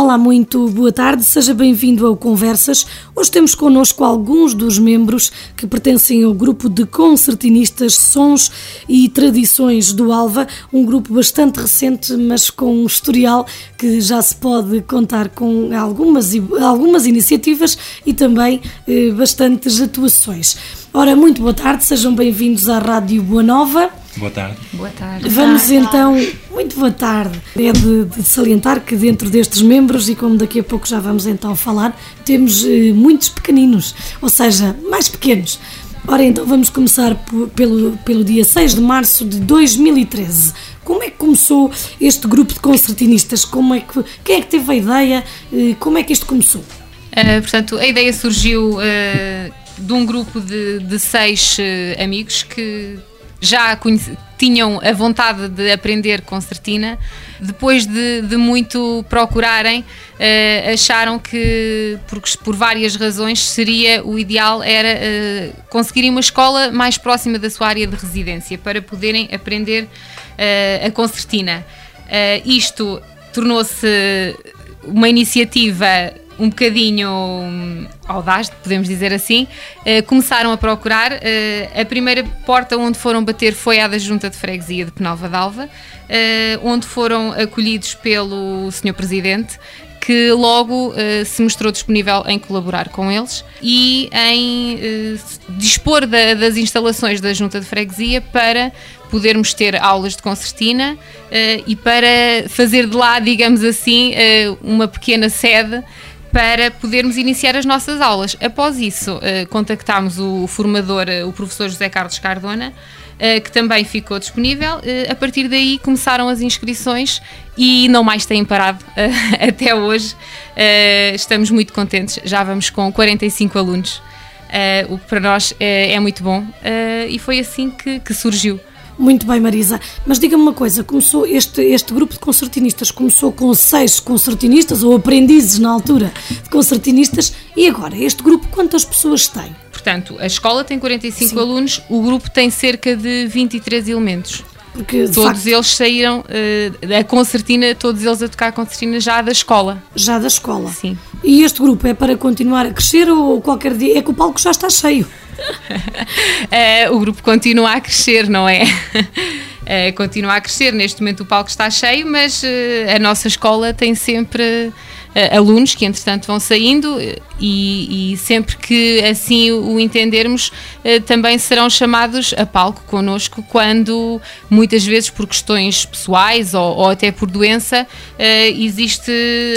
Olá, muito boa tarde, seja bem-vindo ao Conversas. Hoje temos connosco alguns dos membros que pertencem ao grupo de concertinistas Sons e Tradições do Alva, um grupo bastante recente, mas com um historial que já se pode contar com algumas, algumas iniciativas e também eh, bastantes atuações. Ora, muito boa tarde, sejam bem-vindos à Rádio Boa Nova. Boa tarde. Boa tarde. Vamos então, muito boa tarde. É de, de, salientar que dentro destes membros, e como daqui a pouco já vamos então falar, temos eh, muitos pequeninos, ou seja, mais pequenos. Ora, então vamos começar pelo, pelo dia 6 de março de 2013. Como é que começou este grupo de concertinistas? Como é que, quem é que teve a ideia? Eh, como é que isto começou? Uh, portanto, a ideia surgiu uh, de um grupo de, de seis uh, amigos que já tinham a vontade de aprender concertina, depois de, de muito procurarem, uh, acharam que, por, por várias razões, seria o ideal era uh, conseguirem uma escola mais próxima da sua área de residência para poderem aprender uh, a concertina. isto tornou-se uma iniciativa um bocadinho hum, audaz, podemos dizer assim, uh, começaram a procurar. Uh, a primeira porta onde foram bater foi a da Junta de Freguesia de Penalva d'Alva, uh, onde foram acolhidos pelo Sr. Presidente, que logo se mostrou disponível em colaborar com eles e em dispor da, das instalações da Junta de Freguesia para podermos ter aulas de concertina e para fazer de lá, digamos assim, uma pequena sede para podermos iniciar as nossas aulas. Após isso, uh, contactámos o formador, uh, o professor José Carlos Cardona, uh, que também ficou disponível. a partir daí começaram as inscrições e não mais têm parado até hoje. estamos muito contentes, já vamos com 45 alunos, o que para nós é muito bom e foi assim que surgiu. Muito bem, Marisa. Mas diga-me uma coisa: começou este, este grupo de concertinistas começou com seis concertinistas, ou aprendizes na altura de concertinistas, e agora, este grupo, quantas pessoas tem? Portanto, a escola tem 45 Sim. alunos, o grupo tem cerca de 23 elementos. Porque, todos facto, eles saíram uh, a concertina, todos eles a tocar a concertina já da escola. Já da escola? Sim. E este grupo é para continuar a crescer ou qualquer dia? É que o palco já está cheio. uh, o grupo continua a crescer, não é? Uh, continua a crescer. Neste momento o palco está cheio, mas uh, a nossa escola tem sempre alunos que entretanto vão saindo e, e, sempre que assim o entendermos também serão chamados a palco connosco quando muitas vezes por questões pessoais ou, ou até por doença existe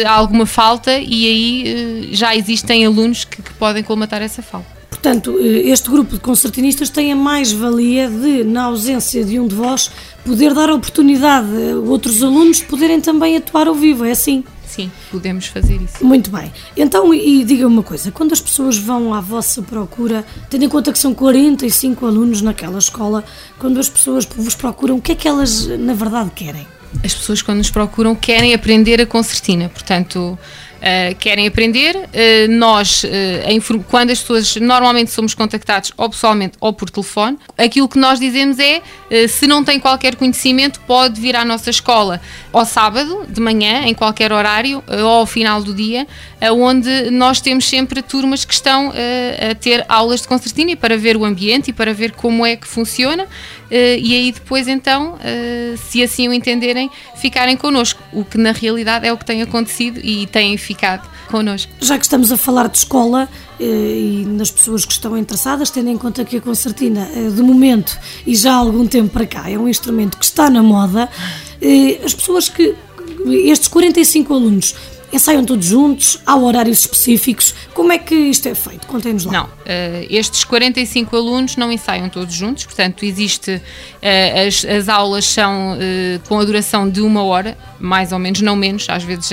alguma falta e aí já existem alunos que, que podem colmatar essa falta. Portanto, eh, este grupo de concertinistas tem a mais-valia de, na ausência de um de vós, poder dar a oportunidade a outros alunos de poderem também atuar ao vivo, é assim? Sim, podemos fazer isso. Muito bem. Então, e, e diga uma coisa: quando as pessoas vão à vossa procura, tendo em conta que são 45 alunos naquela escola, quando as pessoas vos procuram, o que é que elas na verdade querem? As pessoas, quando nos procuram, querem aprender a concertina. Portanto, uh, querem aprender. Uh, nós, uh, quando as pessoas normalmente somos contactados ou pessoalmente ou por telefone, aquilo que nós dizemos é: se não tem qualquer conhecimento, pode vir à nossa escola ao sábado, de manhã, em qualquer horário, ou ao final do dia, onde nós temos sempre turmas que estão a ter aulas de concertina para ver o ambiente e para ver como é que funciona. e aí depois, então, se assim o entenderem, ficarem connosco, o que na realidade é o que tem acontecido e tem ficado connosco. Já que estamos a falar de escola e nas pessoas que estão interessadas, tendo em conta que a concertina, de momento e já há algum tempo para cá, é um instrumento que está na moda, as pessoas que. Estes 45 alunos ensaiam todos juntos? Há horários específicos? Como é que isto é feito? Contem-nos lá. Não, uh, estes 45 alunos não ensaiam todos juntos, portanto, existe, uh, as, as aulas são uh, com a duração de uma hora, mais ou menos, não menos, às vezes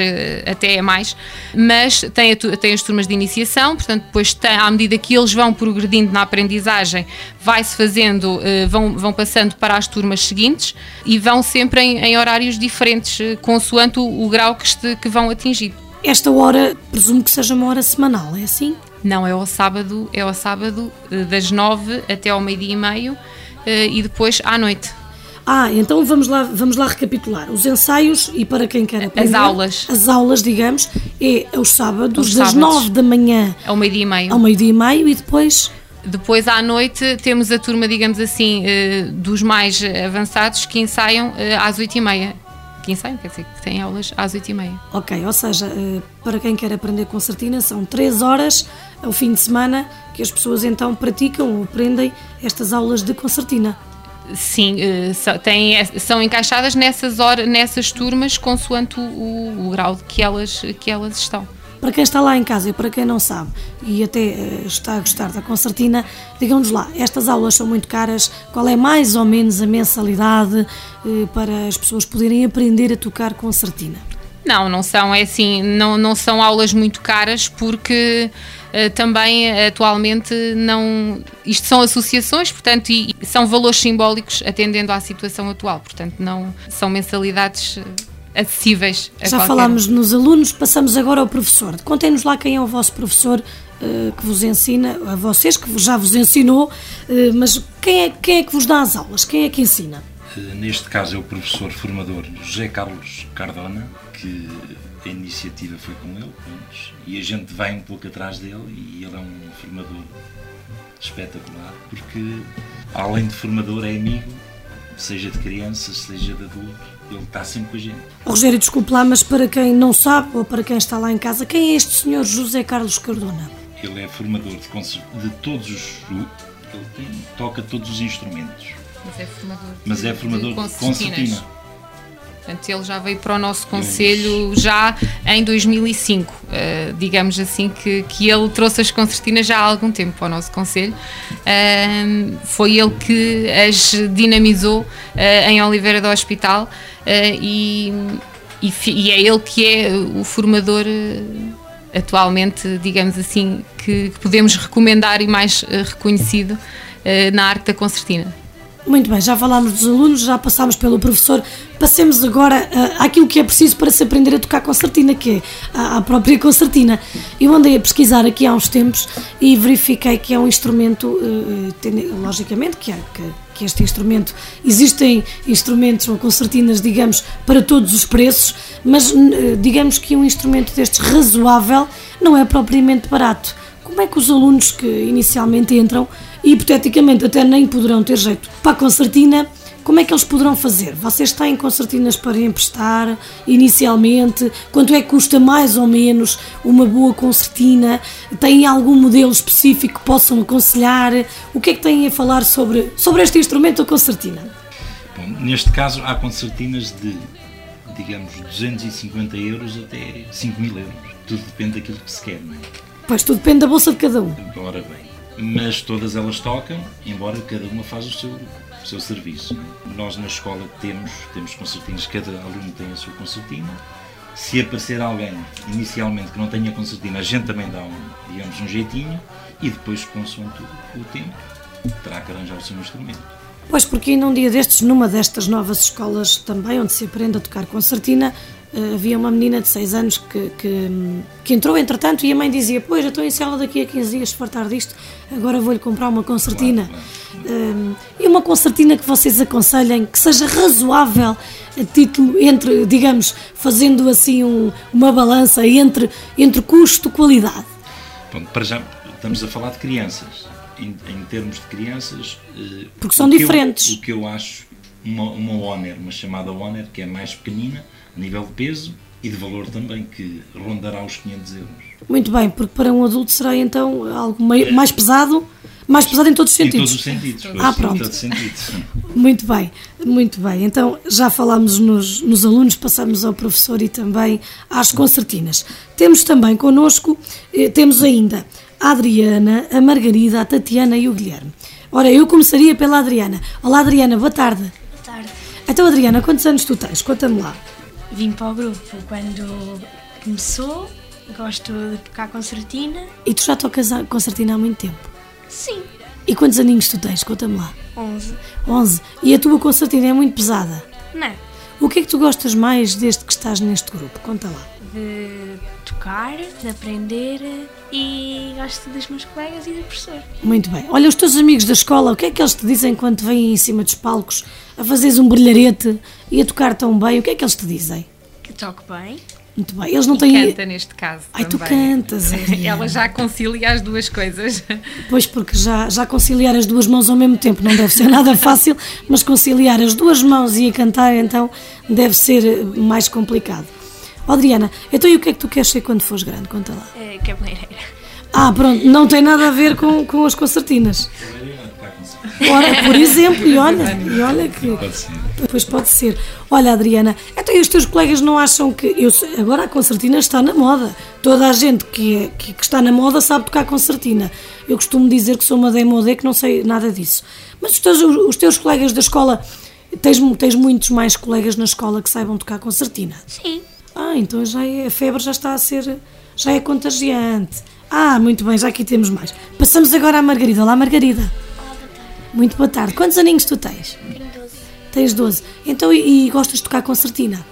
até é mais, mas tem, a, tem as turmas de iniciação, portanto, depois tem, à medida que eles vão progredindo na aprendizagem, vai-se fazendo, vão, vão passando para as turmas seguintes e vão sempre em, em horários diferentes, consoante o, o grau que, este, que vão atingir. Esta hora, presumo que seja uma hora semanal, é assim? Não, é ao sábado, é ao sábado eh, das nove até ao meio-dia e meio eh, e depois à noite. Ah, então vamos lá, vamos lá recapitular. Os ensaios e para quem quer aprender. As aulas. As aulas, digamos, é aos sábados, Aos das sábados. 9 da manhã Ao meio-dia e meio. ao meio-dia e meio e depois. Depois à noite temos a turma, digamos assim, eh, dos mais avançados que ensaiam eh, às 8h30. Que ensaiam, quer dizer, que têm aulas às 8h30. Ok, ou seja, eh, para quem quer aprender concertina, são 3 horas ao fim de semana que as pessoas então praticam ou aprendem estas aulas de concertina. Sim, têm, são encaixadas nessas, horas, nessas turmas consoante o, o- o grau que elas, que elas estão. Para quem está lá em casa e para quem não sabe e até eh, está a gostar da concertina, digam-nos lá, estas aulas são muito caras, qual é mais ou menos a mensalidade eh, para as pessoas poderem aprender a tocar concertina? Não, não são, é assim, não, não são aulas muito caras porque eh, também atualmente não. Isto são associações, portanto, e, e são valores simbólicos atendendo à situação atual, portanto, não são mensalidades acessíveis. a Já qualquer um. falámos nos alunos, passamos agora ao professor. Contem-nos lá quem é o vosso professor eh, que vos ensina, a vocês que já vos ensinou, eh, mas quem é, quem é que vos dá as aulas? Quem é que ensina? Eh, Neste caso é o professor formador José Carlos Cardona, que a iniciativa foi com ele, e a gente vai um pouco atrás dele e ele é um formador espetacular, porque além de formador é amigo, seja de crianças, seja de adultos, ele está sempre com a gente. Oh, Rogério, desculpe lá, mas para quem não sabe ou para quem está lá em casa, quem é este senhor José Carlos Cardona? Ele é formador de, de todos os. Ele tem- toca todos os instrumentos, Mas é formador, mas é formador de concertina. Portanto, ele já veio para o nosso Conselho já em 2005. eh, digamos assim que, que ele trouxe as concertinas já há algum tempo para o nosso Conselho. Ahm, foi ele que as dinamizou eh, em Oliveira do Hospital eh, e, e, e é ele que é o formador atualmente, digamos assim, que, que podemos recomendar e mais reconhecido na arte da concertina. Muito bem, já falámos dos alunos, já passámos pelo professor. Passemos agora ah, àquilo que é preciso para se aprender a tocar concertina, que é a, a própria concertina. Eu andei a pesquisar aqui há uns tempos e verifiquei que é um instrumento, eh, tende- logicamente, que, é, que, que este instrumento, existem instrumentos ou concertinas, digamos, para todos os preços, mas eh, digamos que um instrumento destes razoável não é propriamente barato. Como é que os alunos que inicialmente entram hipoteticamente até nem poderão ter jeito para a concertina, como é que eles poderão fazer? Vocês têm concertinas para emprestar inicialmente? Quanto é que custa mais ou menos uma boa concertina? Têm algum modelo específico que possam aconselhar? O que é que têm a falar sobre, sobre este instrumento, a concertina? Bom, neste caso há concertinas de, digamos, 250 euros até 5 mil euros. Tudo depende daquilo que se quer, não é? Pois tudo depende da bolsa de cada um. Ora bem. Mas todas elas tocam, embora cada uma faz o seu, o seu serviço. Nós na escola temos, temos concertinas, cada aluno tem a sua concertina. Se aparecer alguém inicialmente que não tenha concertina, a gente também dá um, digamos, um jeitinho e depois, consoante o, tempo, terá que arranjar o seu instrumento. Pois, porque ainda um dia destes, numa destas novas escolas também, onde se aprende a tocar concertina, havia uma menina de 6 anos que, que, que entrou entretanto e a mãe dizia: Pois, eu estou em cela daqui a 15 dias, se fartar disto, agora vou-lhe comprar uma concertina. Eh, e uma concertina que vocês aconselhem que seja razoável a título entre, digamos, fazendo assim um- uma balança entre, entre custo-qualidade. Pronto, para já estamos a falar de crianças. Em, em termos de crianças. eh, Porque são que eu- diferentes. o que eu acho, uma, uma Honor, uma chamada Honor, que é mais pequenina, a nível de peso e de valor também, que rondará os 500 euros. Muito bem, porque para um adulto será então algo mei- mais pesado, mais pesado em todos os Em sentidos. todos os sentidos. pois, Ah, Em pronto. todos os sentidos. Muito bem, muito bem. Então já falámos nos, nos alunos, passamos ao professor e também às concertinas. Temos também connosco, eh, temos ainda a Adriana, a Margarida, a Tatiana e o Guilherme. Ora, eu começaria pela Adriana. Olá Adriana, boa tarde. Boa tarde. Então Adriana, quantos anos tu tens? Conta-me lá. Vim para o grupo quando começou, gosto de tocar concertina. E tu já tocas concertina há muito tempo. Sim, E quantos aninhos tu tens? Conta-me lá. 11. 11. E a tua concertina é muito pesada. Não, O que é que tu gostas mais desde que estás neste grupo? Conta lá. De tocar, de aprender e gosto dos meus colegas e do professor. Muito bem. Olha, os teus amigos da escola, o que é que eles te dizem quando te vêm em cima dos palcos a fazeres um brilharete e a tocar tão bem? O que é que eles te dizem? Que toco bem. Muito bem. Eles não E têm. canta neste caso. Ai, tu também. cantas, Adriana. Ela já concilia as duas coisas. Pois, porque já, já conciliar as duas mãos ao mesmo tempo não deve ser nada fácil, mas conciliar as duas mãos e a cantar então deve ser mais complicado. Ó, Adriana, então e o que é que tu queres ser quando fores grande? Conta lá. É, cabeleireira. Ah, pronto, não tem nada a ver com, com as concertinas. Ora, por exemplo, e olha, e olha que. Pode ser. Pois pode ser. Olha, Adriana, então e os teus colegas não acham que. Eu, sei- agora a concertina está na moda. Toda a gente que, é- que, que está na moda sabe tocar concertina. Eu costumo dizer que sou uma demodé que não sei nada disso. Mas os teus, os teus colegas da escola, tens, tens muitos mais colegas na escola que saibam tocar concertina? Sim. Ah, então já é, a febre já está a ser. já é contagiante. Ah, muito bem, já aqui temos mais. Passamos agora à Margarida. Olá, Margarida. Muito boa tarde. Quantos aninhos tu tens? Tenho 12. Tens 12. Então, e, e gostas de tocar concertina?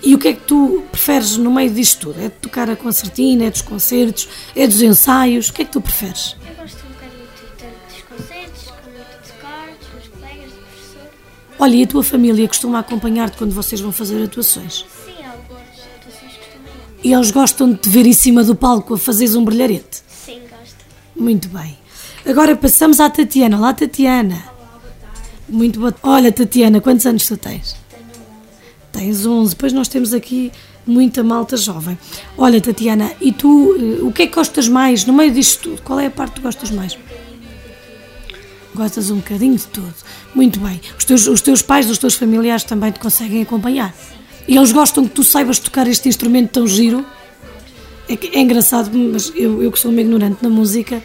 E o que é que tu preferes no meio disto tudo? É de tocar a concertina, é dos concertos, é dos ensaios? O que é que tu preferes? Eu gosto um bocadinho de, tanto dos concertos, como de tocar, dos meus colegas, do professor. Olha, e a tua família costuma acompanhar-te quando vocês vão fazer atuações? Sim, E eles gostam de te ver em cima do palco a fazeres um brilharete? Sim, gosto. Muito bem. Agora passamos à Tatiana. Olá, Tatiana. Muito boa. Olha, Tatiana, quantos anos tu tens? Tens 11. Depois nós temos aqui muita malta jovem. Olha, Tatiana, e tu, eh, o que é que gostas mais no meio disto tudo? Qual é a parte que tu gostas mais? Gostas um bocadinho de tudo. Muito bem. Os teus, os teus pais, os teus familiares também te conseguem acompanhar. E eles gostam que tu saibas tocar este instrumento tão giro. É, é engraçado, mas eu, eu que sou uma ignorante na música,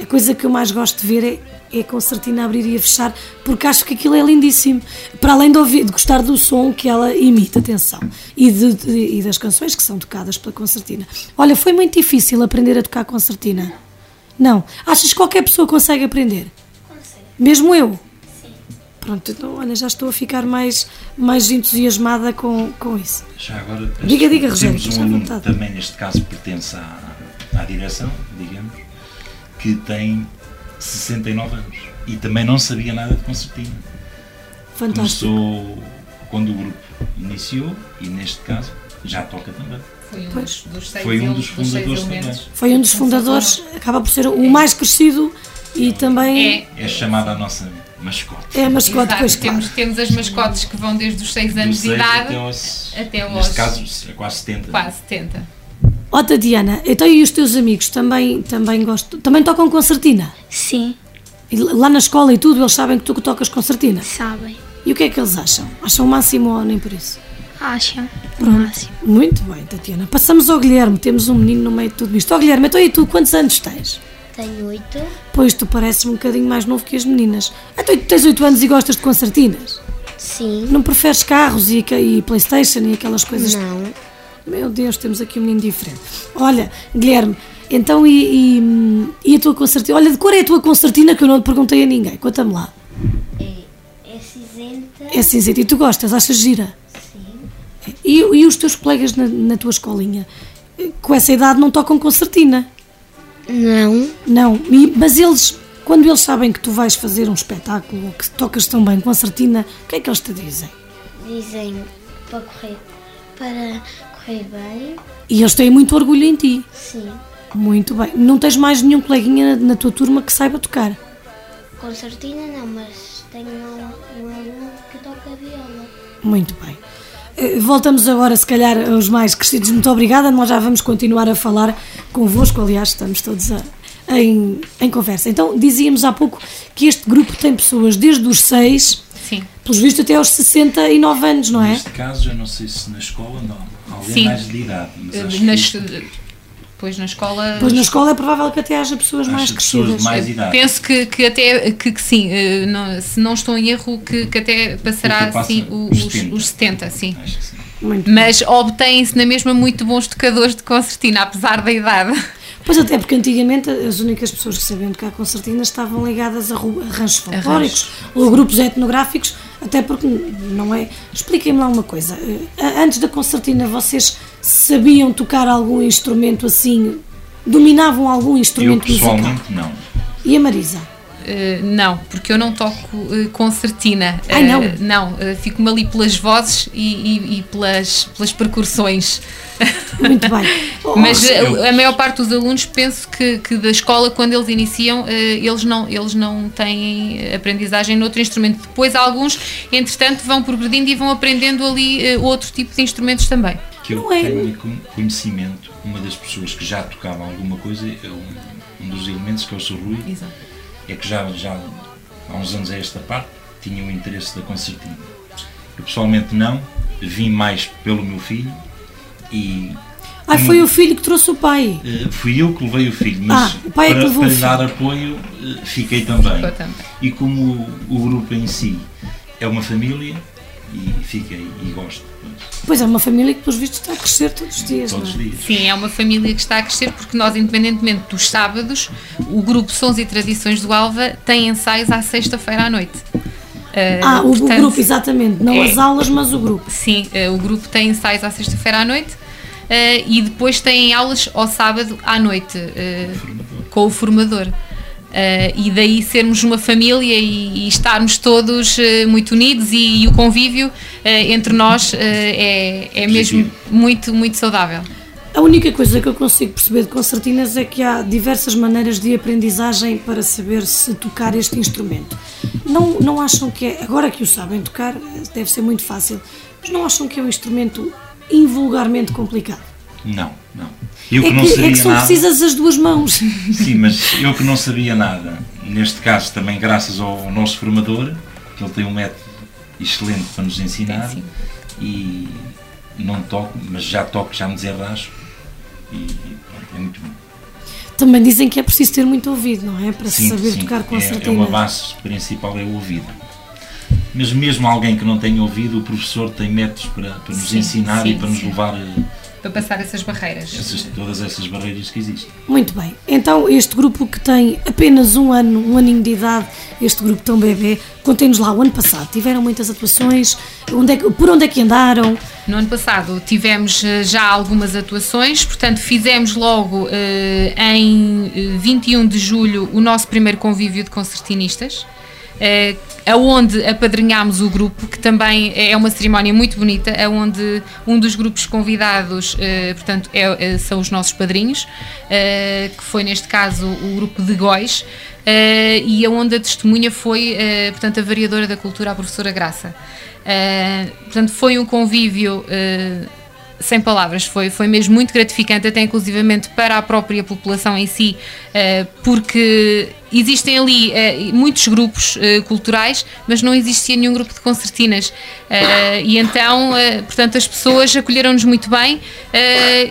a coisa que eu mais gosto de ver é, é a concertina abrir e a fechar, porque acho que aquilo é lindíssimo. Para além de, ouvir, de gostar do som que ela imita, atenção, e, de- de- e das canções que são tocadas pela concertina. Olha, foi muito difícil aprender a tocar concertina. Não. Achas que qualquer pessoa consegue aprender? Consegue. Mesmo eu? Pronto, então olha, já estou a ficar mais, mais entusiasmada com, com isso. Já agora, Diga, diga, Rogério, temos um aluno que também, neste caso, pertence à, à direção, digamos, que tem 69 anos e também não sabia nada de concertina. Fantástico. Começou quando o grupo iniciou e, neste caso, já toca também. Foi um dos, dos seis, Foi um dos fundadores elementos. também. Foi um dos fundadores, acaba por ser o mais crescido e também É, É chamada a nossa mascote. é a mascote, Exato, pois claro. temos, temos as mascotes que vão desde os 6 anos de idade até aos, até aos- Neste caso, é quase 70. quase 70. Ó Tatiana, então e os teus amigos também, também, gostam, também tocam concertina? Sim, E lá na escola e tudo, eles sabem que tu tocas concertina? sabem. E o que é que eles acham? Acham o máximo ou nem por isso? Acham o máximo. Muito bem, Tatiana. Passamos ao Guilherme, temos um menino no meio de tudo isto. Ó Guilherme, então e tu, quantos anos tens? Tenho 8. Pois tu pareces um bocadinho mais novo que as meninas. Então tu tens 8 anos e gostas de concertinas? Sim. Não preferes carros e, e Playstation e aquelas coisas? Não. Meu Deus, temos aqui um menino diferente. Olha, Guilherme, então e, e, e a tua concertina? Olha, de cor é a tua concertina que eu não te perguntei a ninguém. Conta-me lá. É, é cinzenta. É cinzenta. E tu gostas? Achas gira? Sim. E, e os teus colegas na, na tua escolinha? Com essa idade não tocam concertina? Não. Não. E- mas eles, quando eles sabem que tu vais fazer um espetáculo ou que tocas tão bem concertina, o que é que eles te dizem? Dizem para correr. Para correr bem. E eles têm muito orgulho em ti. Sim. Muito bem. Não tens mais nenhum coleguinha na, na tua turma que saiba tocar? Concertina não, mas tenho um, um aluno que toca viola. Muito bem. Eh, Voltamos agora, se calhar, aos mais crescidos. Muito obrigada. Nós já vamos continuar a falar convosco. Aliás, estamos todos a- em, em conversa. Então, dizíamos há pouco que este grupo tem pessoas desde os 6, Sim. pelos vistos, até aos 69 anos, não é? Neste caso, eu não sei se na escola não. Alguém Sim. mais de idade. Mas Eh, acho Nas, que pois na escola. Pois na escola é provável que até haja pessoas acho mais que pessoas crescidas. de mais idade. Penso que, que até que, que sim, eh, não- se não estou em erro, que, que até passará sim, o- os os, 70. os 70, sim. Acho que sim. Muito. Mas obtêm-se na mesma muito bons tocadores de concertina, apesar da idade. Pois até porque antigamente as únicas pessoas que sabiam tocar concertina estavam ligadas a, a ranchos folclóricos ou a grupos etnográficos Até porque não é. Expliquem-me lá uma coisa. Eh, Antes da concertina, vocês sabiam tocar algum instrumento assim? Dominavam algum Eu instrumento musical? pessoalmente não. E a Marisa? Uh, não, porque eu não toco uh, concertina. Ai, não? Uh, não, uh, fico-me ali pelas vozes e, e- e pelas, pelas percussões. Muito bem. Mas uh, a maior parte dos alunos penso que, que da escola, quando eles iniciam, uh, eles, não, eles não têm aprendizagem noutro instrumento. Depois alguns, entretanto, vão progredindo e vão aprendendo ali uh, outro tipo de instrumentos também. Que eu Não é- tenho con- conhecimento, uma das pessoas que já tocava alguma coisa, é um, um dos elementos que é o Sr. Rui, Exato. É que já, já há uns anos a esta parte tinha o interesse da concertina. Eu pessoalmente não, vim mais pelo meu filho e Ai, foi o filho que trouxe o pai. eh, fui eu que levei o filho, mas Ah, o pai é que para, levou para lhe filho. dar apoio eh, fiquei também. Também. E como o, o grupo em si é uma família, e fiquei e gosto Pois é, uma família que, pelos vistos, está a crescer todos os dias. todos os não é? dias. Sim, é uma família que está a crescer porque nós, independentemente dos sábados, o grupo Sons e Tradições do Alva tem ensaios à sexta-feira à noite. Uh, Ah, o, o portanto, grupo, exatamente. Não é- as aulas, mas o grupo. Sim, uh, o grupo tem ensaios à sexta-feira à noite uh, e depois tem aulas ao sábado à noite uh, com o formador. Uh, e daí sermos uma família e, e estarmos todos uh, muito unidos e, e o convívio uh, entre nós uh, é, é mesmo muito, muito saudável. A única coisa que eu consigo perceber de concertinas é que há diversas maneiras de aprendizagem para saber se tocar este instrumento. Não, não acham que é, agora que o sabem tocar, deve ser muito fácil, mas não acham que é um instrumento invulgarmente complicado? Não, não. Eu que é, não que, sabia é que só nada. precisas as duas mãos. Sim, mas eu que não sabia nada, neste caso também graças ao nosso formador, que ele tem um método excelente para nos ensinar Sim. e não toco, mas já toco, já me desenrasco e, pronto, é muito bom. Também dizem que é preciso ter muito ouvido, não é? Para Sim, saber tocar é, é concertina. uma base principal é o ouvido. Mas mesmo alguém que não tenha ouvido, o professor tem métodos para, para nos ensinar e para nos levar a Para passar essas barreiras. essas, todas essas barreiras que existem. Muito bem. Então, este grupo que tem apenas um ano, um aninho de idade, este grupo tão bebê, contém-nos lá o ano passado. Tiveram muitas atuações, onde é que- por onde é que andaram? No ano passado tivemos eh, já algumas atuações, portanto fizemos logo eh, em eh, 21 de julho o nosso primeiro convívio de concertinistas, eh, aonde apadrinhámos o grupo, que também é uma cerimónia muito bonita, aonde um dos grupos convidados, eh, portanto, é- é- são os nossos padrinhos, eh, que foi neste caso o grupo de Góis, eh, e aonde a testemunha foi, eh, portanto, a variadora da cultura, a professora Graça. Portanto, foi um convívio sem palavras, foi, foi mesmo muito gratificante, até inclusivamente para a própria população em si, uh, porque existem ali uh, muitos grupos uh, culturais, mas não existia nenhum grupo de concertinas. E então, portanto, as pessoas acolheram-nos muito bem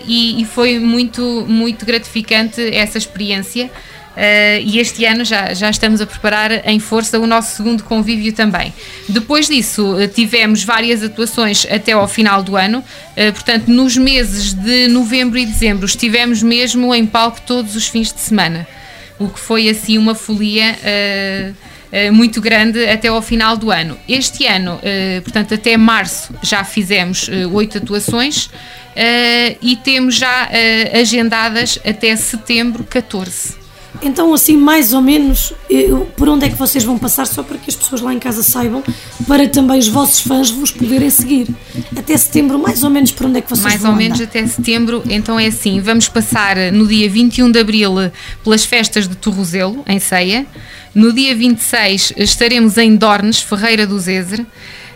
e foi muito, muito gratificante essa experiência. Uh, e este ano já, já estamos a preparar em força o nosso segundo convívio também. Depois disso, uh, tivemos várias atuações até ao final do ano, uh, portanto, nos meses de novembro e dezembro, estivemos mesmo em palco todos os fins de semana, o que foi assim uma folia. muito grande até ao final do ano. Este ano, portanto, até março já fizemos oito atuações e temos já agendadas até setembro 14. Então, assim, mais ou menos, eh, por onde é que vocês vão passar, só para que as pessoas lá em casa saibam, para também os vossos fãs vos poderem seguir. Até setembro, mais ou menos, por onde é que vocês mais vão ou menos andar? até setembro. Então é assim: vamos passar no dia 21 de abril pelas festas de Torrozelo, em Ceia. No dia 26 estaremos em Dornes, Ferreira do Zezer.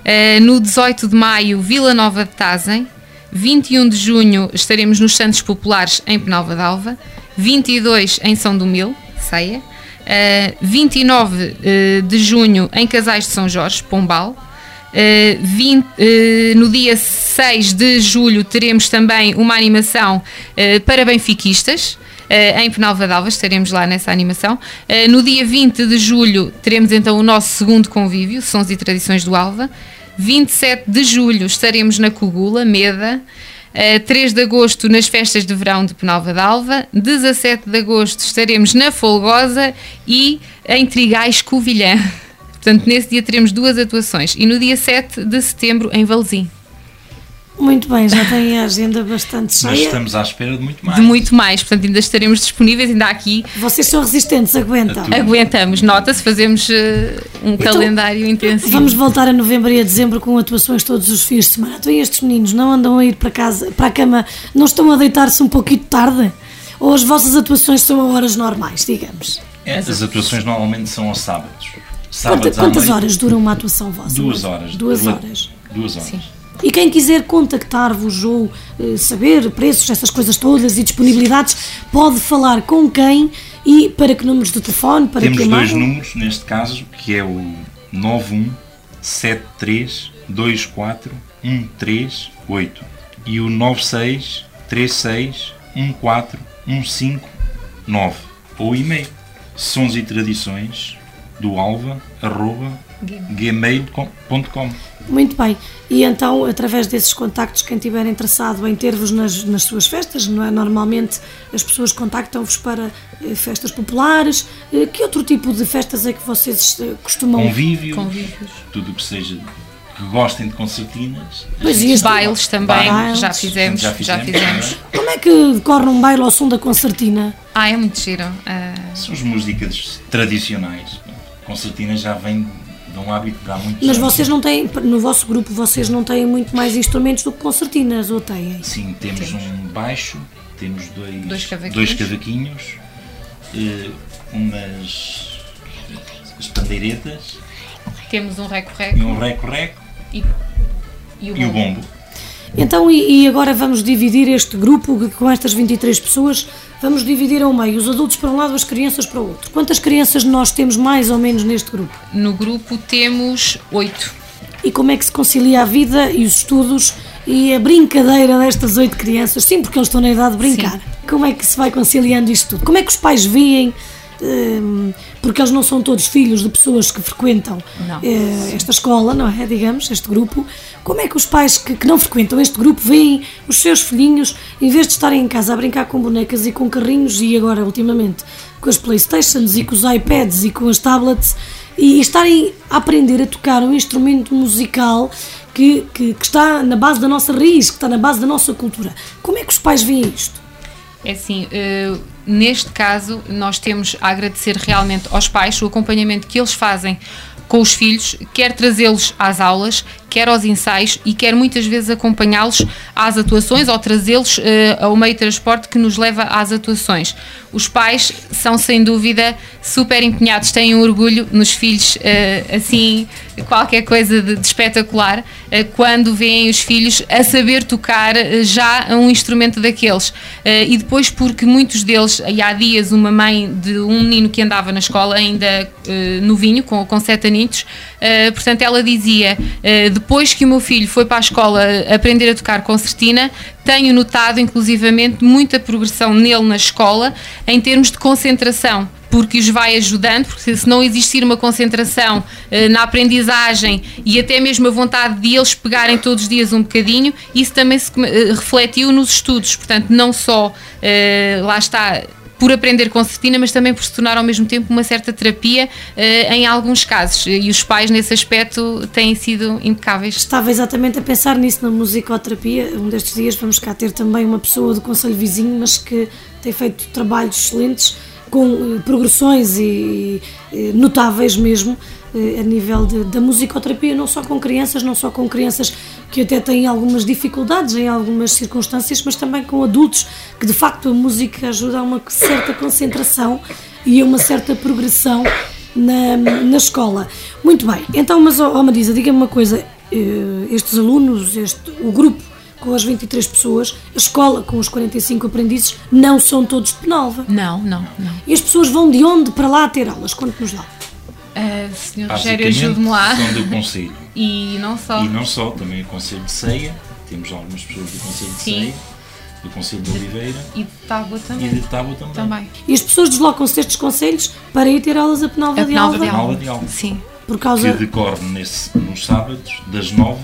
Eh, no 18 de maio, Vila Nova de Tazem. 21 de junho estaremos nos Santos Populares, em Penalva d'Alva. 22 em São do Mil, Ceia. Uh, 29 uh, de junho em Casais de São Jorge, Pombal. Uh, 20, uh, no dia 6 de julho teremos também uma animação uh, para benfiquistas. Uh, em Penalva d'Alva, estaremos lá nessa animação. Uh, no dia 20 de julho teremos então o nosso segundo convívio, Sons e Tradições do Alva. 27 de julho estaremos na Cogula, Meda. Uh, 3 de agosto nas festas de verão de Penalva d'Alva, 17 de agosto estaremos na Folgosa e em Trigais Covilhã. Portanto, nesse dia teremos duas atuações. E no dia 7 de setembro, em Valzim. Muito bem, já tem a agenda bastante cheia. Nós estamos à espera de muito mais. De muito mais. Portanto, ainda estaremos disponíveis, ainda aqui. Vocês são resistentes, aguentam. Aguentamos. Nota-se, fazemos eh, um Então, calendário intensivo. Vamos voltar a novembro e a dezembro com atuações todos os fins de semana. Então, e estes meninos não andam a ir para casa, para a cama, não estão a deitar-se um pouquinho tarde? Ou as vossas atuações são a horas normais, digamos? É, As atuações normalmente são aos sábados. Quanta- Sábados à quantas horas dura uma atuação vossa? Duas horas. Duas horas. Duas horas. Sim. E quem quiser contactar-vos ou eh, saber preços, essas coisas todas e disponibilidades, pode falar com quem e para que números de telefone, para Temos que dois números neste caso, que é o 9173 24 138 e o 96 36 14 159 ou e-mail sons e tradições do alva arroba gmail.com Muito bem. E então, através desses contactos, quem estiver interessado em ter-vos nas, nas suas festas, não é? Normalmente as pessoas contactam-vos para eh, festas populares. Eh, que outro tipo de festas é que vocês eh, costumam... convívio Convívios. tudo o que seja que gostem de concertinas Pois, e este- Bailes também, Bailes. já fizemos. Já Já fizemos, fizemos. Como é que decorre um baile ao som da concertina? Ah, é muito giro. Ah, são as músicas tradicionais concertinas já vem hábito de há muitos Mas vocês não têm, no vosso grupo, vocês não têm muito mais instrumentos do que concertinas, ou têm? Sim, temos, um baixo, temos dois, Dois cavaquinhos. dois cavaquinhos, eh, umas as pandeiretas temos um e reco-reco um reco-reco e, e o e o bombo. Então, e, e agora vamos dividir este grupo com estas 23 pessoas, vamos dividir ao meio, os adultos para um lado, as crianças para o outro. Quantas crianças nós temos mais ou menos neste grupo? No grupo temos oito. E como é que se concilia a vida e os estudos e a brincadeira destas oito crianças? Sim, porque eles estão na idade de brincar. Como é que se vai conciliando isto tudo? Como é que os pais veem? hum, Porque eles não são todos filhos de pessoas que frequentam Não. eh, esta escola, não é? Digamos, este grupo. Como é que os pais que, que não frequentam este grupo veem os seus filhinhos, em vez de estarem em casa a brincar com bonecas e com carrinhos e agora, ultimamente, com as Playstations e com os iPads e com as tablets, e estarem a aprender a tocar um instrumento musical que, que, que está na base da nossa raiz, que está na base da nossa cultura. Como é que os pais veem isto? É assim, eh, neste caso, nós temos a agradecer realmente aos pais o acompanhamento que eles fazem com os filhos, quer trazê-los às aulas, quer aos ensaios e quer muitas vezes acompanhá-los às atuações ou trazê-los eh, ao meio de transporte que nos leva às atuações. Os pais são sem dúvida super empenhados, têm um orgulho nos filhos, eh, assim, qualquer coisa de, de espetacular, eh, quando veem os filhos a saber tocar já um instrumento daqueles. E depois, porque muitos deles, e há dias, uma mãe de um menino que andava na escola, ainda novinho, com, com sete anitos, eh, portanto, ela dizia: eh, depois que o meu filho foi para a escola aprender a tocar concertina, tenho notado, inclusivamente, muita progressão nele na escola em termos de concentração porque os vai ajudando, porque se não existir uma concentração eh, na aprendizagem e até mesmo a vontade de eles pegarem todos os dias um bocadinho, isso também se eh, refletiu nos estudos. Portanto, não só eh, lá está por aprender concertina, mas também por se tornar ao mesmo tempo uma certa terapia eh, em alguns casos. E os pais, nesse aspecto, têm sido impecáveis. Estava exatamente a pensar nisso na musicoterapia. Um destes dias vamos cá ter também uma pessoa do Conselho Vizinho, mas que tem feito trabalhos excelentes, com eh, progressões e, eh, notáveis mesmo, eh, a nível de- da musicoterapia, não só com crianças, não só com crianças que até têm algumas dificuldades em algumas circunstâncias, mas também com adultos, que de facto a música ajuda a uma certa concentração e a uma certa progressão na, na escola. Muito bem, então, mas, oh, Marisa, diga-me uma coisa: estes alunos, este, o grupo com as 23 pessoas, a escola com os 45 aprendizes, não são todos de Penalva. Não, não, não. E as pessoas vão de onde para lá ter aulas? Conte-nos lá. Uh, senhor Rogério, ajude-me lá. são do Conselho. E não só. E não só, também o Conselho de Ceia, temos algumas pessoas do Conselho de Sim. Ceia, do Conselho de Oliveira E de Tábua e também. de Tábua também. Também. E as pessoas deslocam-se destes conselhos para ir ter aulas a Penalva A de Penalva Alva, de Alva. aula de aula Sim. por causa... que decorre nesse, nos sábados, das 9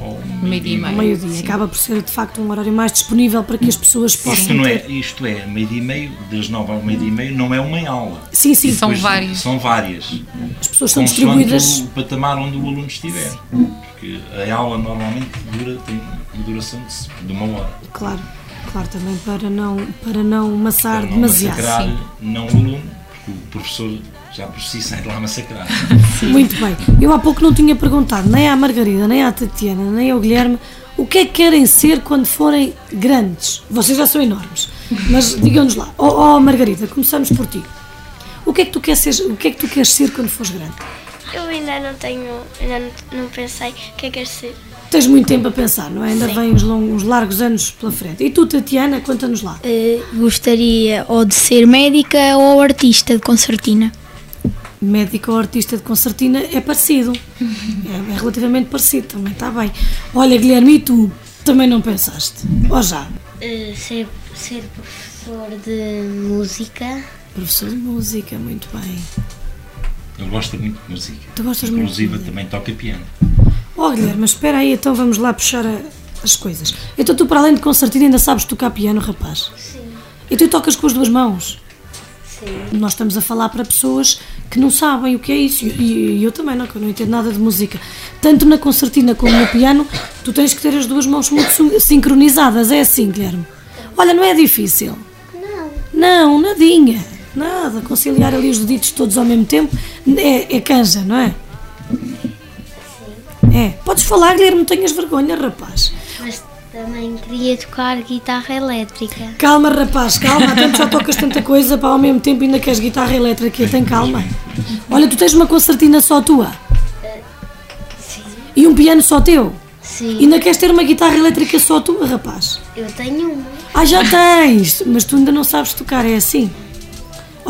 ao Meio-dia e meio. meio-dia. sim. Acaba por ser de facto um horário mais disponível para que as pessoas Isto possam não é, ter. isto é, meio-dia e meio, das nove ao meio-dia e meio, não é uma aula. Sim, sim, São várias. São várias. as pessoas são distribuídas. o patamar onde o aluno estiver. Porque a aula normalmente dura, tem uma duração de, de uma hora. Claro, claro, também para não, para não massar Para não demasiado. massacrar não o aluno, porque o professor já por si sai de lá massacrar. Muito bem. Eu há pouco não tinha perguntado nem à Margarida, nem à Tatiana, nem ao Guilherme o que é que querem ser quando forem grandes. Vocês já são enormes, mas digam-nos lá. Oh, oh, Margarida, começamos por ti. O que é que tu queres ser, o que é que tu queres ser quando fores grande? Eu ainda não tenho, ainda não, pensei o que é que quer ser. Tens muito tempo a pensar, não é? Ainda vem uns, longos, uns largos anos pela frente. E tu, Tatiana, conta-nos lá. Eh, gostaria ou de ser médica ou artista de concertina. Médico ou artista de concertina é parecido. É, é relativamente parecido, também está bem. Olha, Guilherme, e tu também não pensaste? Ou já? Eh, ser, ser professor de música. Professor de música, muito bem. Ele gosta muito de música. Tu gostas muito de Inclusive música? também toca piano. Oh, Guilherme, mas espera aí, então vamos lá puxar a- as coisas. Então tu, para além de concertina, ainda sabes tocar piano, rapaz? Sim. E tu tocas com as duas mãos? Sim. Nós estamos a falar para pessoas que não sabem o que é isso. E, eu também não, que eu não entendo nada de música. Tanto na concertina como no piano, tu tens que ter as duas mãos muito sin- sincronizadas. É assim, Guilherme. Olha, não é difícil. Não. Não, nadinha. Nada. Conciliar ali os deditos todos ao mesmo tempo é, é canja, não é? É. Podes falar, Guilherme, não tenhas vergonha, rapaz. Também queria tocar guitarra elétrica. Calma, rapaz, calma. Tanto já tocas tanta coisa para ao mesmo tempo ainda queres guitarra elétrica. Tem calma. Olha, tu tens uma concertina só tua Sim. e um piano só teu. E Sim. ainda queres ter uma guitarra elétrica só tua, rapaz. Eu tenho uma. Ah, já tens, mas tu ainda não sabes tocar, é assim.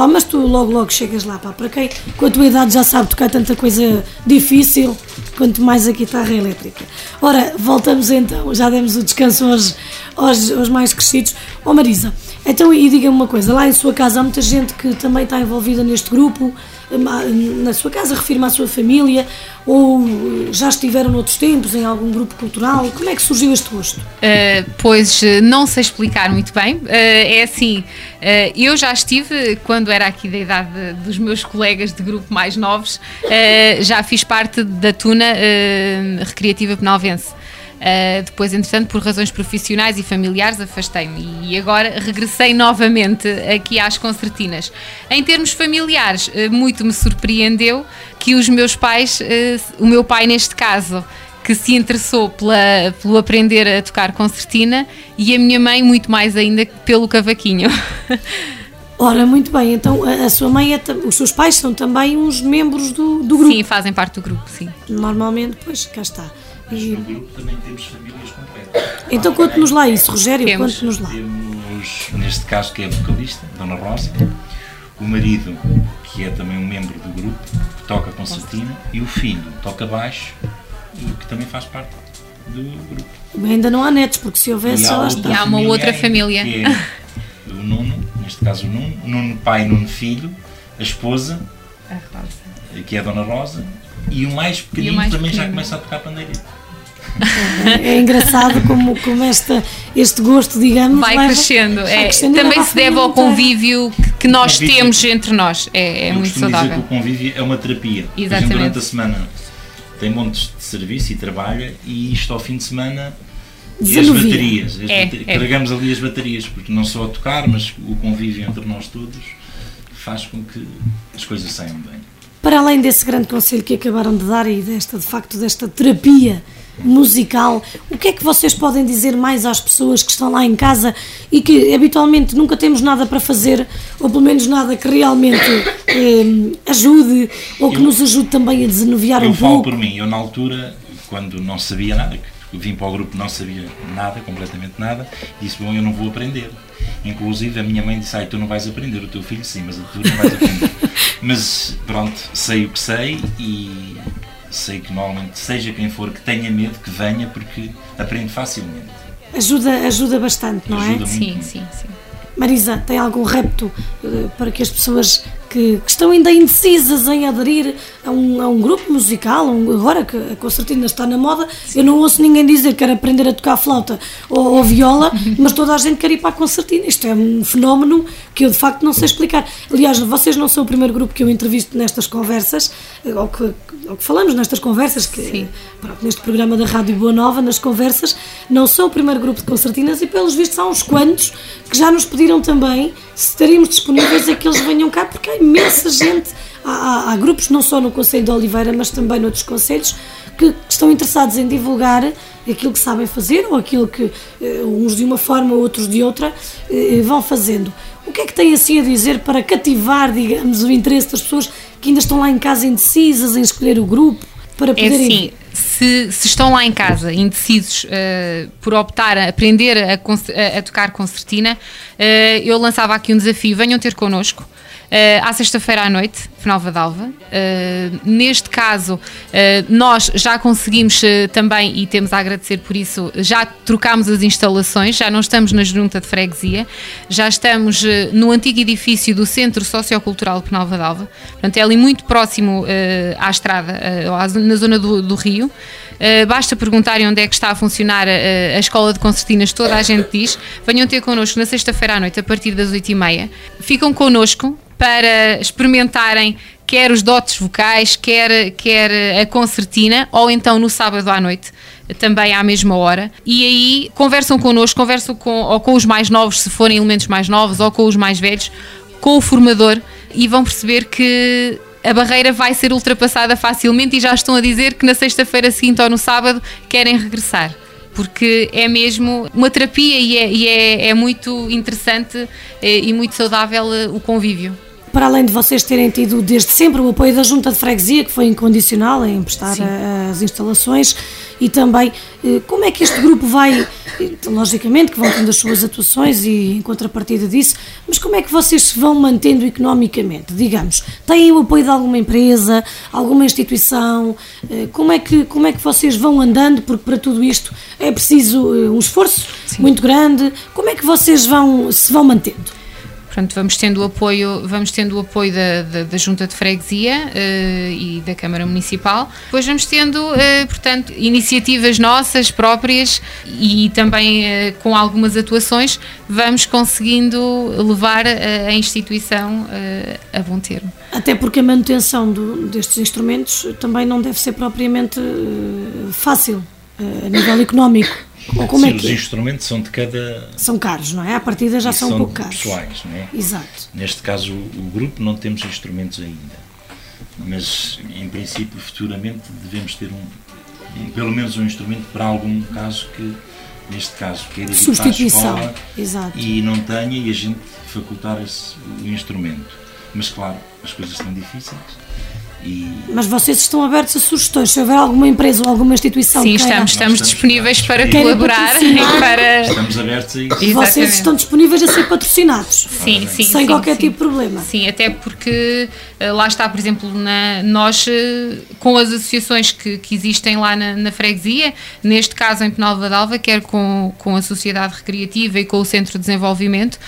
Oh, mas tu logo, logo chegas lá, pá. Para quem com a tua idade já sabe tocar tanta coisa difícil, quanto mais a guitarra elétrica. Ora, voltamos então, já demos o descanso aos, aos, aos mais crescidos. Oh, Marisa, então, e diga-me uma coisa, lá em sua casa há muita gente que também está envolvida neste grupo, hum, na sua casa, refiro-me à sua família, ou eh, já estiveram noutros tempos em algum grupo cultural? Como é que surgiu este gosto? Uh, pois uh, não sei explicar muito bem. Uh, é assim, uh, eu já estive, quando era aqui da idade dos meus colegas de grupo mais novos, já fiz parte da Tuna Recreativa Penalvense. Uh, depois, entretanto, por razões profissionais e familiares, afastei-me e agora regressei novamente aqui às concertinas. Em termos familiares, uh, muito me surpreendeu que os meus pais, uh, o meu pai neste caso, que se interessou pela, pelo aprender a tocar concertina e a minha mãe muito mais ainda pelo cavaquinho. Ora, muito bem, então a, a sua mãe, é, os seus pais são também uns membros do, do grupo. Sim, fazem parte do grupo, sim. Normalmente, pois, cá está. E- No grupo também temos famílias completas. então conte-nos lá isso, Rogério, conte-nos lá. Temos, neste caso, que é a vocalista, Dona Rosa, o marido, que é também um membro do grupo, que toca concertina, e o filho, toca baixo, que também faz parte do grupo. Ainda não há netos, porque se houvesse, E já lá outra está. E há uma outra família. Que é o Nuno, neste caso o Nuno, Nuno pai, Nuno filho, a esposa, que é a Dona Rosa, e o mais pequenino mais também já pequenino. começa a tocar pandeireta. É engraçado como, como esta, este gosto, digamos, Vai leva- crescendo. vai É, crescendo e também se deve ao convívio que, que nós Convívio. temos entre nós. É, é Eu muito costumo dizer que saudável. o convívio é uma terapia. Exatamente. durante a semana tem montes de serviço e trabalha e isto ao fim de semana e as baterias. as É, é. Carregamos ali as baterias, porque não só a tocar, mas o convívio entre nós todos faz com que as coisas saiam bem. Para além desse grande conselho que acabaram de dar e desta, de facto, desta terapia musical, o que é que vocês podem dizer mais às pessoas que estão lá em casa e que habitualmente nunca temos nada para fazer, ou pelo menos nada que realmente eh, ajude, ou que Eu- nos ajude também a desanuviar Eu um falo pouco? por mim, eu na altura, quando não sabia nada, vim para o grupo não sabia nada, completamente nada, disse, bom, eu não vou aprender. Inclusive a minha mãe disse, ai, tu não vais aprender, o teu filho sim, mas tu não vais aprender. mas pronto, sei o que sei e sei que normalmente, seja quem for que tenha medo, que venha, porque aprende facilmente. Ajuda, ajuda bastante, não é? Ajuda muito. Sim, sim, sim. Marisa, tem algum repto eh, para que as pessoas que, que estão ainda indecisas em aderir a um, a um grupo musical, um, agora que a concertina está na moda, eu não ouço ninguém dizer que quer aprender a tocar flauta ou, ou viola, mas toda a gente quer ir para a concertina. Isto é um fenómeno que eu de facto não sei explicar. Aliás, vocês não são o primeiro grupo que eu entrevisto nestas conversas, ou que, que falamos nestas conversas, que pronto, neste programa da Rádio Boa Nova, nas conversas, não sou o primeiro grupo de concertinas e pelos vistos há uns quantos que já nos pediram também se estaríamos disponíveis a que eles venham cá, porque há imensa gente há, há, há, grupos, não só no Conselho de Oliveira, mas também noutros conselhos, que, que estão interessados em divulgar aquilo que sabem fazer ou aquilo que eh, uns de uma forma, outros de outra eh, vão fazendo. O que é que tem assim a dizer para cativar, digamos, o interesse das pessoas que ainda estão lá em casa indecisas em escolher o grupo para é poderem. É assim, se, se, estão lá em casa indecisos uh, por optar a aprender a, a, a tocar concertina, uh, eu lançava aqui um desafio: venham ter connosco. Uh, à sexta-feira à noite, Penalva d'Alva. Uh, neste caso, uh, nós já conseguimos também, e temos a agradecer por isso, já trocámos as instalações, já não estamos na junta de freguesia, já estamos no antigo edifício do Centro Sociocultural Penalva d'Alva, portanto é ali muito próximo à estrada, na zona do, do Rio. Uh, basta perguntarem onde é que está a funcionar a, a escola de concertinas, toda a gente diz. Venham ter connosco na sexta-feira à noite, a partir das 8h30. Ficam connosco, para experimentarem quer os dotes vocais, quer, quer a concertina, ou então no sábado à noite, também à mesma hora. E aí conversam connosco, conversam com, ou com os mais novos, se forem elementos mais novos, ou com os mais velhos, com o formador, e vão perceber que a barreira vai ser ultrapassada facilmente e já estão a dizer que na sexta-feira seguinte ou no sábado querem regressar. Porque é mesmo uma terapia e é, e é, é muito interessante eh, e muito saudável eh, o convívio para além de vocês terem tido desde sempre o apoio da Junta de Freguesia, que foi incondicional em prestar as instalações, e também eh, como é que este grupo vai, eh, logicamente que vão tendo as suas atuações e em contrapartida disso, mas como é que vocês se vão mantendo economicamente, digamos? Têm o apoio de alguma empresa, alguma instituição? Eh, como é que, como é que vocês vão andando? Porque para tudo isto é preciso um esforço Sim. muito grande. Como é que vocês vão, se vão mantendo? Portanto, vamos tendo o apoio, vamos tendo o apoio da, da, da Junta de Freguesia uh, e da Câmara Municipal. Depois vamos tendo, uh, portanto, iniciativas nossas próprias e também uh, com algumas atuações, vamos conseguindo levar a instituição a bom termo. Até porque a manutenção do, destes instrumentos também não deve ser propriamente fácil a nível económico. Como Sim, é que os é? instrumentos são de cada. São caros, não é? A partida já são, são um pouco caros. pessoais, não é? Exato. Neste caso, o grupo não temos instrumentos ainda. Mas, em princípio, futuramente devemos ter um, um pelo menos um instrumento para algum caso que, neste caso, queira ir para a escola Exato. e não tenha e a gente facultar esse, o instrumento. Mas, claro, as coisas são difíceis e... Mas vocês estão abertos a sugestões? Se houver alguma empresa ou alguma instituição Sim, estamos, estamos, estamos, disponíveis para colaborar e para... Estamos abertos a isso. Vocês estão disponíveis a ser patrocinados? Sim, sim. Sem sim, qualquer sim. tipo de problema? Sim, até porque eh, lá está, por exemplo, na, nós eh, com as associações que, que existem lá na, na, freguesia, neste caso em Penalva d'Alva, quer com, com a Sociedade Recreativa e com o Centro de Desenvolvimento,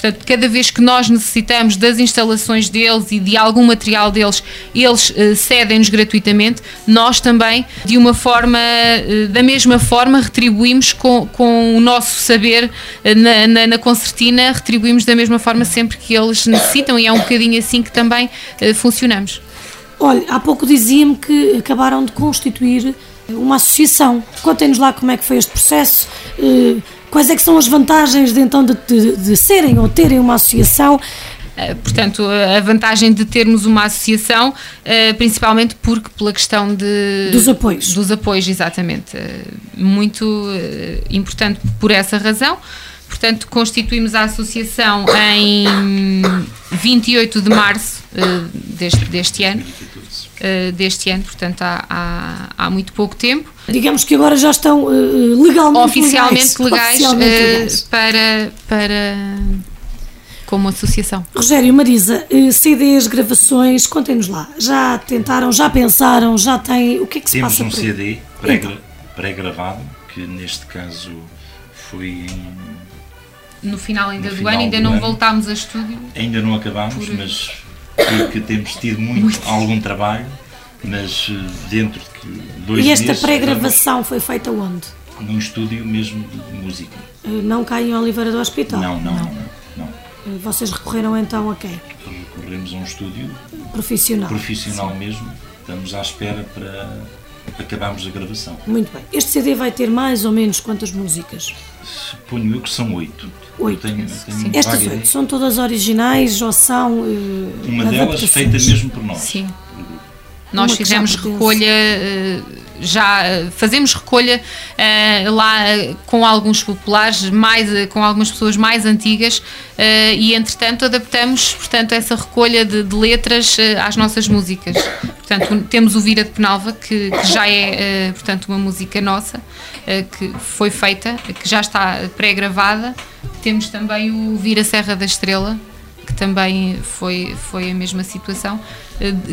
Portanto, cada vez que nós necessitamos das instalações deles e de algum material deles, eles uh, cedem-nos gratuitamente. Nós também, de uma forma, uh, da mesma forma, retribuímos com, com o nosso saber uh, na, na, na, concertina, retribuímos da mesma forma sempre que eles necessitam e é um bocadinho assim que também funcionamos. Olha, há pouco dizia-me que acabaram de constituir uma associação. Contem-nos lá como é que foi este processo. Quais é que são as vantagens de, então de, de, de serem ou terem uma associação? Uh, portanto, a vantagem de termos uma associação, uh, principalmente porque pela questão de dos apoios. Dos apoios, exatamente. Uh, muito importante por essa razão. Portanto, constituímos a associação em 28 de março deste, deste ano. Deste ano, portanto, há, há, há muito pouco tempo. Digamos que agora já estão uh, legalmente oficialmente legais, legais, oficialmente uh, legais. para, para como associação. Rogério, Marisa, uh, CDs, gravações, contem-nos lá. Já tentaram, já pensaram, já têm. O que é que se Temos passa um CD então. pré-gravado, que neste caso foi em. No final ainda no do final ano, ainda do não ano. voltámos a estúdio. Ainda não acabámos, por... mas porque temos tido muito, muito. algum trabalho, mas eh, dentro de dois E esta pré-gravação foi feita onde? Num estúdio mesmo de música. Eh, não cá em Oliveira do Hospital? Não, não, não. não, não. Eh, vocês recorreram então a quem? Recorremos a um estúdio profissional, profissional mesmo. Estamos à espera para acabarmos a gravação. Muito bem. Este CD vai ter mais ou menos quantas músicas? Suponho eu que são oito. Oito. Tenho, tenho Estas oito são todas originais ou são. Uh, Uma delas feita mesmo por nós. Sim. Nós fizemos recolha, eh, já eh, fazemos recolha uh, lá com alguns populares, mais, com algumas pessoas mais antigas e entretanto adaptamos portanto, essa recolha de, de letras às nossas músicas. Portanto, temos o Vira de Penalva, que, que já é portanto, uma música nossa, que foi feita, que já está pré-gravada. Temos também o Vira Serra da Estrela, que também foi, foi a mesma situação, eh,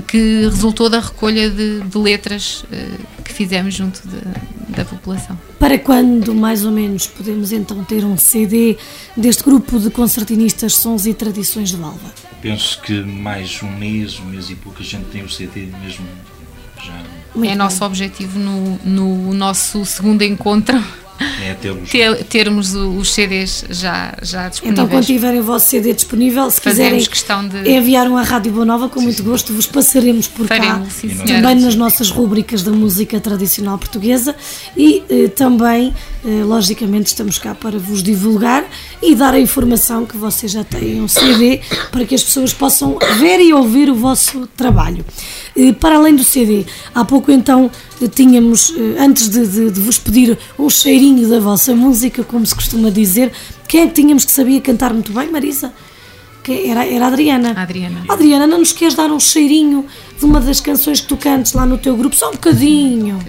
que resultou da recolha de, de letras eh, que fizemos junto de, da população. Para quando, mais ou menos, podemos então ter um CD deste grupo de concertinistas Sons e Tradições de Valva? Penso que mais um mês, um mês e pouco, a gente tem o CD mesmo já. Muito é bem. nosso objetivo no, no nosso segundo encontro é, termos, ter, termos os CDs já, já disponíveis. Então, quando tiverem o vosso CD disponível, se Fazemos quiserem de... enviar-um à Rádio Boa Nova, com muito gosto vos passaremos por Faremos, cá, sim, também nas nossas rúbricas da música tradicional portuguesa e eh, também, logicamente, estamos cá para vos divulgar e dar a informação que vocês já têm um CD para que as pessoas possam ver e ouvir o vosso trabalho. Eh, para além do CD, há pouco então tínhamos, eh, antes de, de, de, vos pedir um cheirinho da vossa música, como se costuma dizer, quem é que tínhamos que sabia cantar muito bem, Marisa? Que era, era a Adriana. Adriana. Adriana, não nos queres dar um cheirinho de uma das canções que tu cantes lá no teu grupo? Só um bocadinho.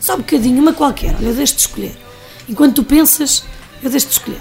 Só um bocadinho, uma qualquer. Olha, deixe-te escolher. Enquanto tu pensas, eu deixo-te escolher.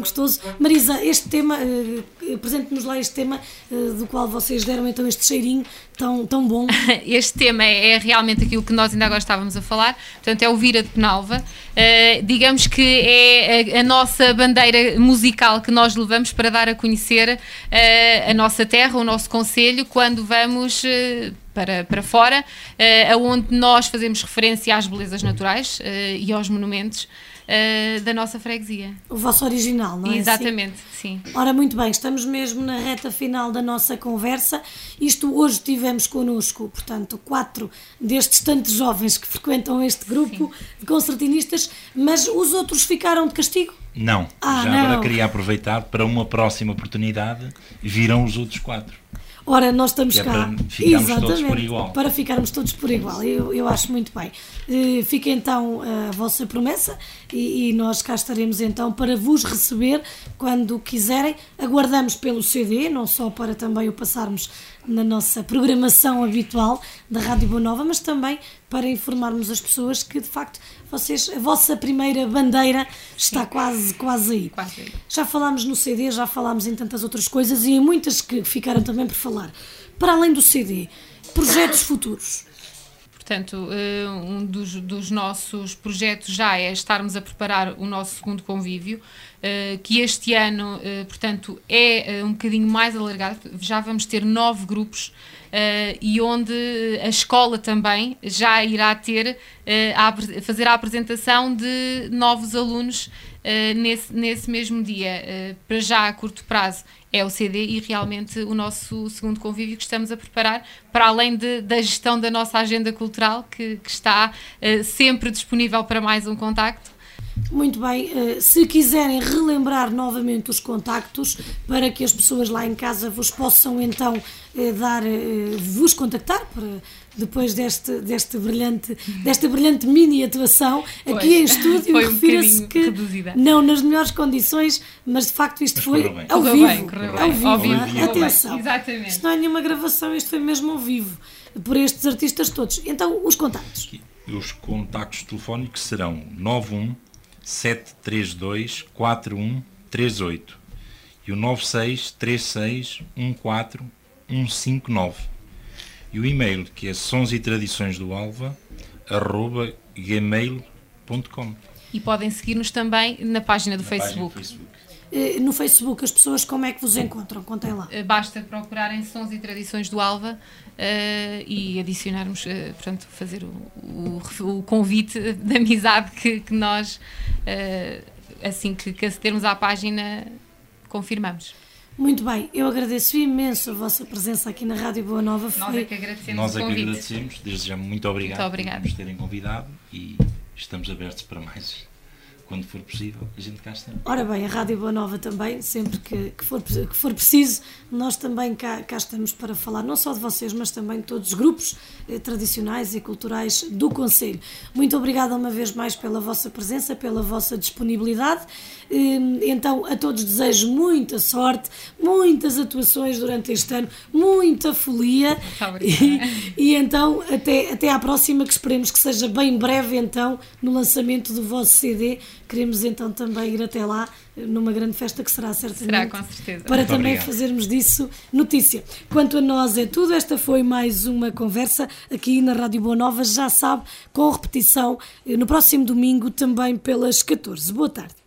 Tão gostoso. Marisa, este tema, uh, apresente-nos lá este tema uh, do qual vocês deram então este cheirinho tão, tão bom. Este tema é, é, realmente aquilo que nós ainda agora estávamos a falar, portanto é o Vira de Penalva. Uh, digamos que é a, a, nossa bandeira musical que nós levamos para dar a conhecer a nossa terra, o nosso conselho, quando vamos para, para fora, uh, onde nós fazemos referência às belezas naturais uh, e aos monumentos uh, da nossa freguesia. O vosso original, não é? Exatamente, assim? sim. Ora, muito bem, estamos mesmo na reta final da nossa conversa. Isto hoje tivemos connosco, portanto, quatro destes tantos jovens que frequentam este grupo sim. de concertinistas, mas os outros ficaram de castigo? Não, ah, já não. agora queria aproveitar para uma próxima oportunidade virão os outros quatro. Ora, nós estamos é cá. Para ficarmos Exatamente, todos por igual. Para ficarmos todos por igual. Eu, eu acho muito bem. Uh, fica então a vossa promessa e, e, nós cá estaremos então para vos receber quando quiserem. Aguardamos pelo CD, não só para também o passarmos na nossa programação habitual da Rádio Boa Nova, mas também para informarmos as pessoas que de facto vocês, a vossa primeira bandeira está quase, quase aí. Quase aí. Já falámos no CD, já falámos em tantas outras coisas e em muitas que ficaram também por falar. Para além do CD, projetos futuros. Portanto, eh, um dos, dos, nossos projetos já é estarmos a preparar o nosso segundo convívio, eh, que este ano, eh, portanto, é um bocadinho mais alargado. Já vamos ter nove grupos e onde a escola também já irá ter a fazer a apresentação de novos alunos nesse, nesse mesmo dia. Para já a curto prazo é o CD e realmente o nosso segundo convívio que estamos a preparar, para além de, da gestão da nossa agenda cultural, que, que está uh, sempre disponível para mais um contacto. Muito bem, uh, se quiserem relembrar novamente os contactos para que as pessoas lá em casa vos possam então uh, dar, vos contactar para depois deste, deste brilhante, desta brilhante mini atuação pois, aqui em estúdio. Um Refira-se que reduzida. não nas melhores condições, mas de facto isto Mas foi ao vivo. bem. Ao vivo, Ao vivo, atenção. Exatamente. Isto não é nenhuma gravação, isto foi mesmo ao vivo, por estes artistas todos. Então, os contactos. Os contactos telefónicos serão 91 732 4138 e o 96 36 14 159 e o e-mail que é sons e tradições do alva arroba gmail.com E podem seguir-nos também na página do Na página Facebook. do Facebook. Eh, No Facebook, as pessoas como é que vos encontram? Contem lá. Eh, Basta procurarem Sons e Tradições do Alva eh, e adicionarmos, eh, portanto, fazer o, o- o convite de amizade que, que nós, eh, assim que, que acedermos à página, confirmamos. Muito bem, eu agradeço imenso a vossa presença aqui na Rádio Boa Nova. Nós Foi é que agradecemos Nós é que agradecemos, desde já muito obrigado, Muito obrigada. por nos terem convidado e estamos abertos para mais. Quando for possível, a gente cá está. Ora bem, a Rádio Boa Nova também, sempre que, que for, que for preciso, nós também cá, cá estamos para falar, não só de vocês, mas também de todos os grupos eh, tradicionais e culturais do Conselho. Muito obrigada uma vez mais pela vossa presença, pela vossa disponibilidade. Eh, Então, a todos desejo muita sorte, muitas atuações durante este ano, muita folia. E, e então, até, até à próxima, que esperemos que seja bem breve, então, no lançamento do vosso CD. Queremos então também ir até lá, numa grande festa que será certamente. Será, com certeza. Para Muito também obrigado. fazermos disso notícia. Quanto a nós é tudo, esta foi mais uma conversa aqui na Rádio Boa Nova, já sabe, com repetição eh, no próximo domingo, também pelas 14. Boa tarde.